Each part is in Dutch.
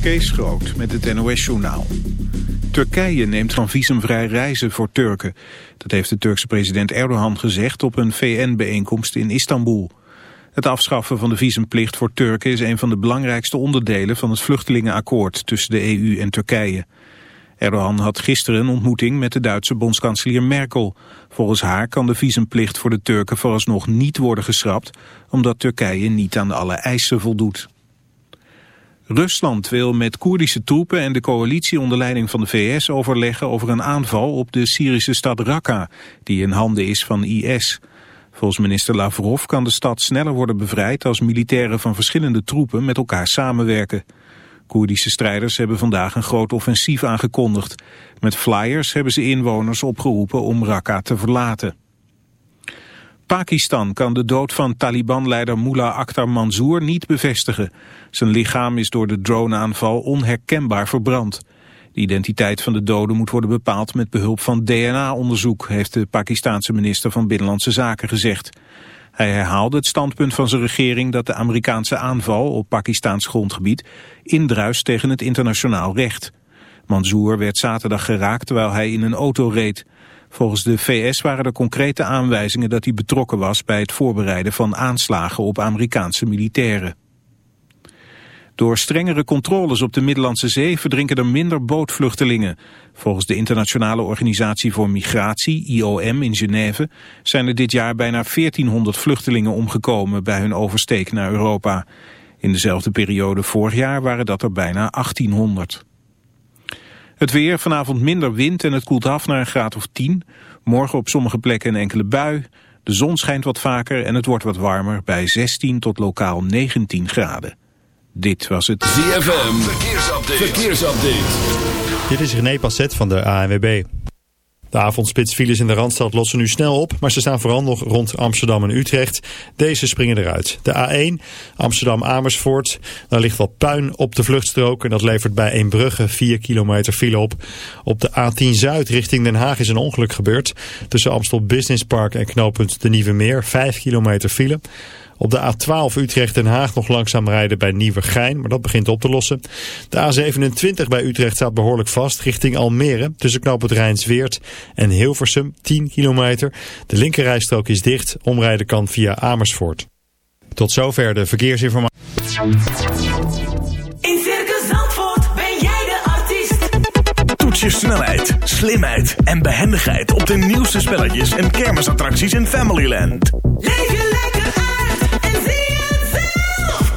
Kees Groot met het NOS-journaal. Turkije neemt van visumvrij reizen voor Turken. Dat heeft de Turkse president Erdogan gezegd op een VN-bijeenkomst in Istanbul. Het afschaffen van de visumplicht voor Turken is een van de belangrijkste onderdelen van het vluchtelingenakkoord tussen de EU en Turkije. Erdogan had gisteren een ontmoeting met de Duitse bondskanselier Merkel. Volgens haar kan de visumplicht voor de Turken vooralsnog niet worden geschrapt, omdat Turkije niet aan alle eisen voldoet. Rusland wil met Koerdische troepen en de coalitie onder leiding van de VS overleggen over een aanval op de Syrische stad Raqqa, die in handen is van IS. Volgens minister Lavrov kan de stad sneller worden bevrijd als militairen van verschillende troepen met elkaar samenwerken. Koerdische strijders hebben vandaag een groot offensief aangekondigd. Met flyers hebben ze inwoners opgeroepen om Raqqa te verlaten. Pakistan kan de dood van Taliban-leider Mullah Akhtar Mansour niet bevestigen. Zijn lichaam is door de droneaanval onherkenbaar verbrand. De identiteit van de doden moet worden bepaald met behulp van DNA-onderzoek, heeft de Pakistanse minister van Binnenlandse Zaken gezegd. Hij herhaalde het standpunt van zijn regering dat de Amerikaanse aanval op Pakistaans grondgebied indruist tegen het internationaal recht. Mansour werd zaterdag geraakt terwijl hij in een auto reed. Volgens de VS waren er concrete aanwijzingen dat hij betrokken was bij het voorbereiden van aanslagen op Amerikaanse militairen. Door strengere controles op de Middellandse Zee verdrinken er minder bootvluchtelingen. Volgens de Internationale Organisatie voor Migratie, IOM in Genève, zijn er dit jaar bijna 1400 vluchtelingen omgekomen bij hun oversteek naar Europa. In dezelfde periode vorig jaar waren dat er bijna 1800. Het weer, vanavond minder wind en het koelt af naar een graad of 10. Morgen op sommige plekken een enkele bui. De zon schijnt wat vaker en het wordt wat warmer bij 16 tot lokaal 19 graden. Dit was het ZFM Verkeersupdate. Verkeersupdate. Dit is René Passet van de ANWB. De avondspitsfiles in de Randstad lossen nu snel op, maar ze staan vooral nog rond Amsterdam en Utrecht. Deze springen eruit. De A1, Amsterdam-Amersfoort, daar ligt wat puin op de vluchtstrook en dat levert bij Eembrugge 4 kilometer file op. Op de A10 Zuid richting Den Haag is een ongeluk gebeurd. Tussen Amstel Business Park en knooppunt De Nieuwe Meer, 5 kilometer file. Op de A12 Utrecht-Den Haag nog langzaam rijden bij Nieuwegein, maar dat begint op te lossen. De A27 bij Utrecht staat behoorlijk vast richting Almere tussen knooppunt Rijnsweert en Hilversum 10 kilometer. De linkerrijstrook is dicht, omrijden kan via Amersfoort. Tot zover de verkeersinformatie. In Circus Zandvoort ben jij de artiest. Toets je snelheid, slimheid en behendigheid op de nieuwste spelletjes en kermisattracties in Familyland. Leef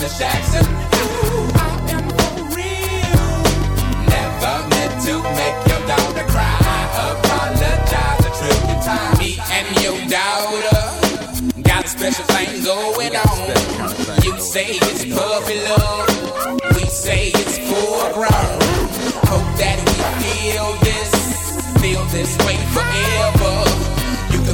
Miss Jackson. I am for real. Never meant to make your daughter cry. Apologize. Me and your daughter got a special thing going on. You say it's puppy love. We say it's full. Hope that we feel this, feel this way forever.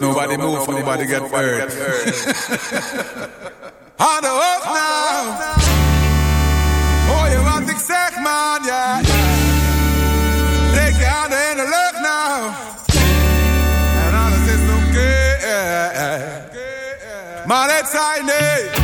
Nobody move, nobody get hurt. De hoofd nou. Hoor je wat ik zeg, man, ja. Steek je handen in de lucht nou. En alles is oké. Maar het zei nee.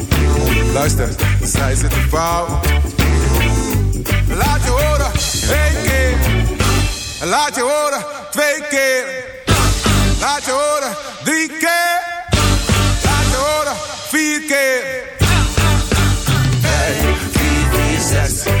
Luister, zij zitten fout. Laat je horen, één keer. Laat je horen, twee keer. Laat je horen, drie keer. Laat je horen, vier keer. Vijf, vier, vier, zes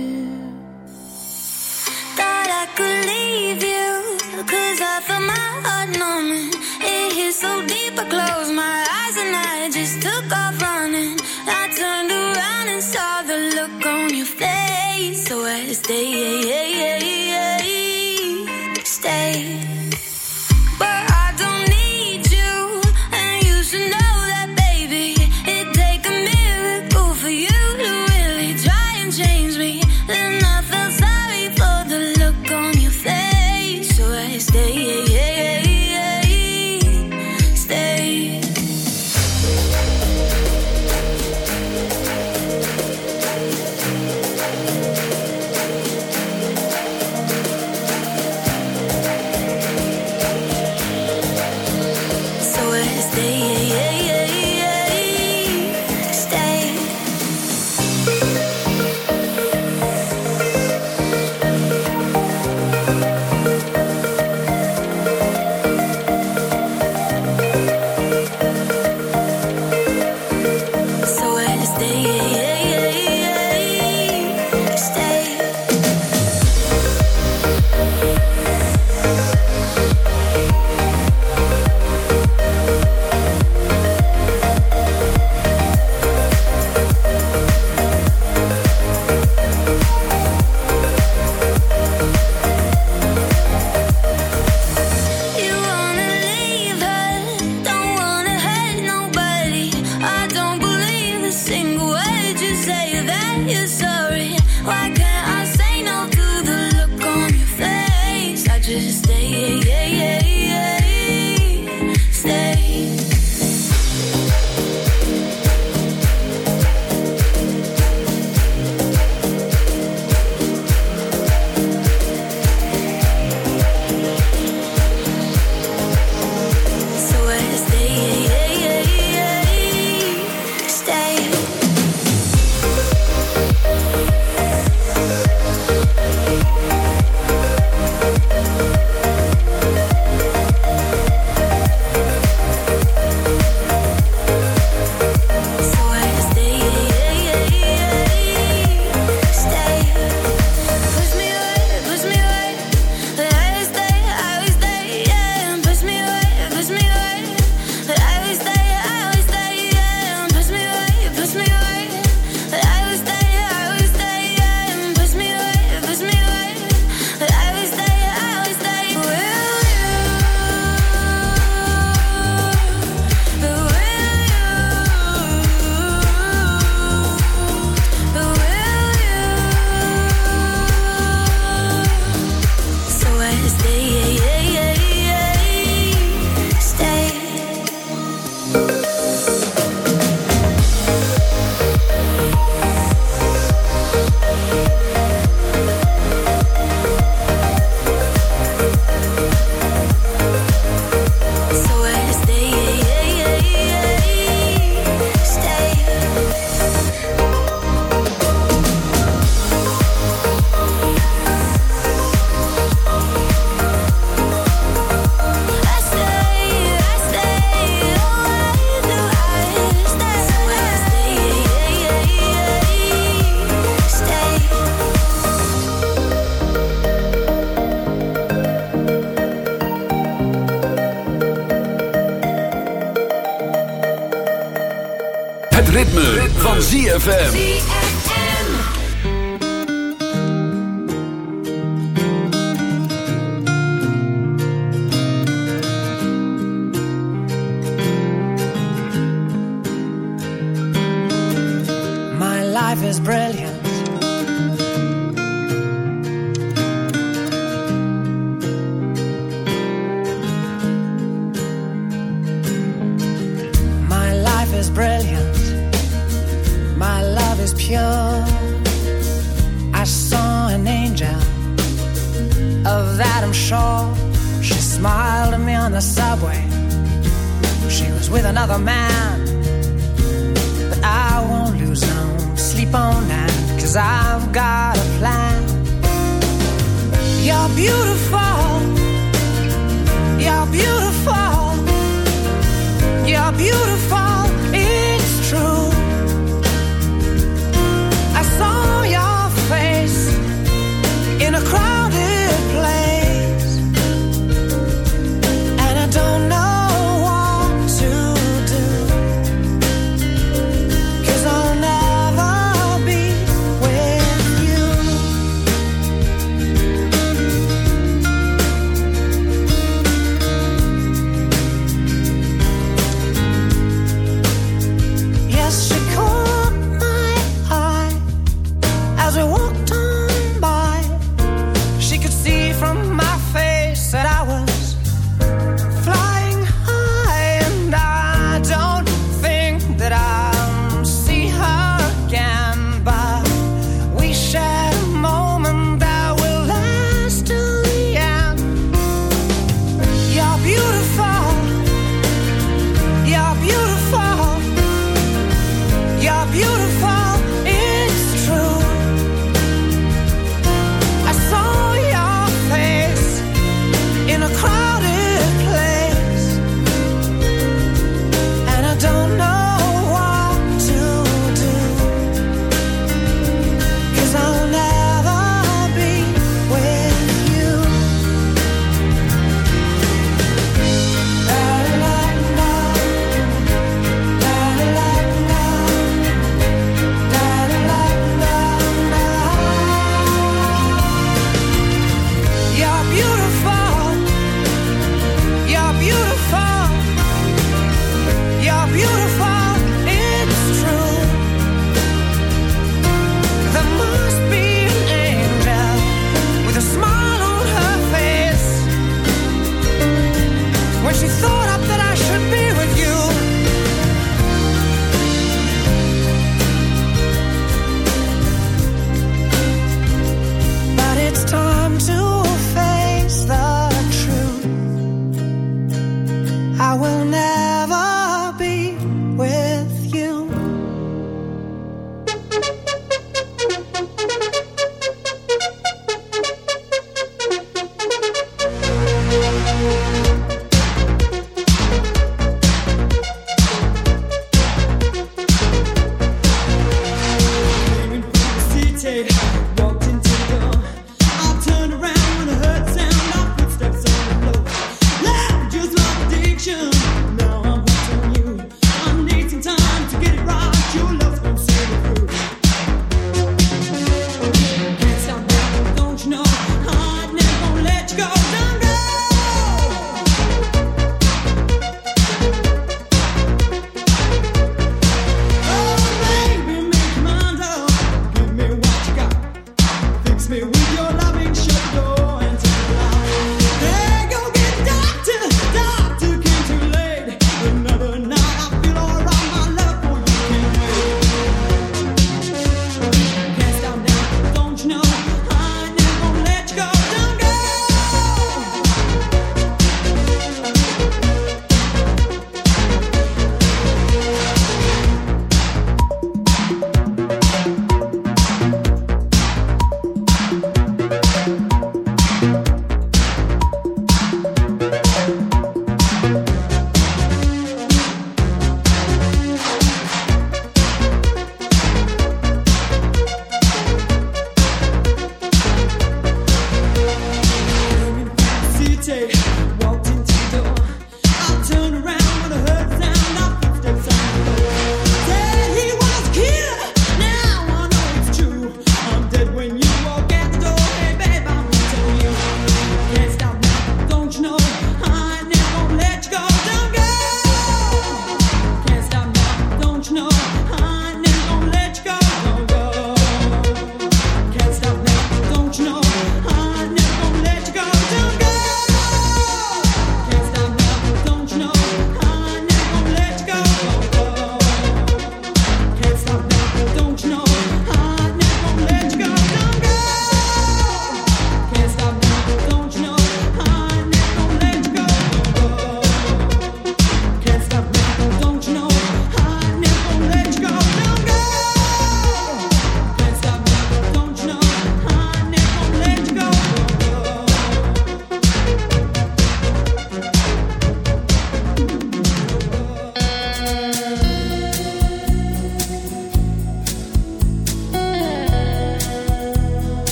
Stay, ZFM. My life is brilliant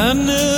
I knew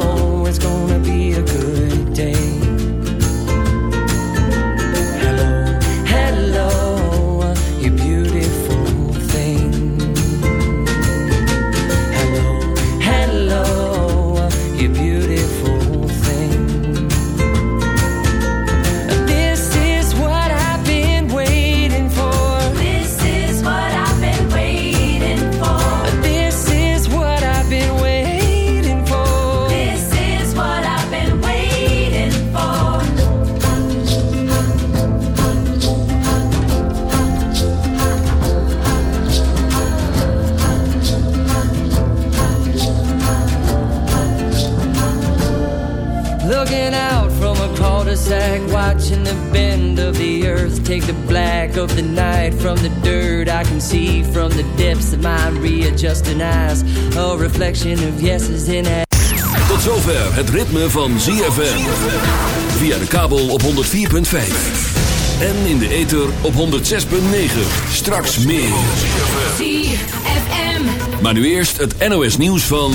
black of the night from the dirt. I can see from the depths of my readjusting eyes a reflection of yeses in a Tot zover het ritme van ZFM. Via de kabel op 104.5. En in de ether op 106.9. Straks meer. ZFM. Maar nu eerst het NOS nieuws van...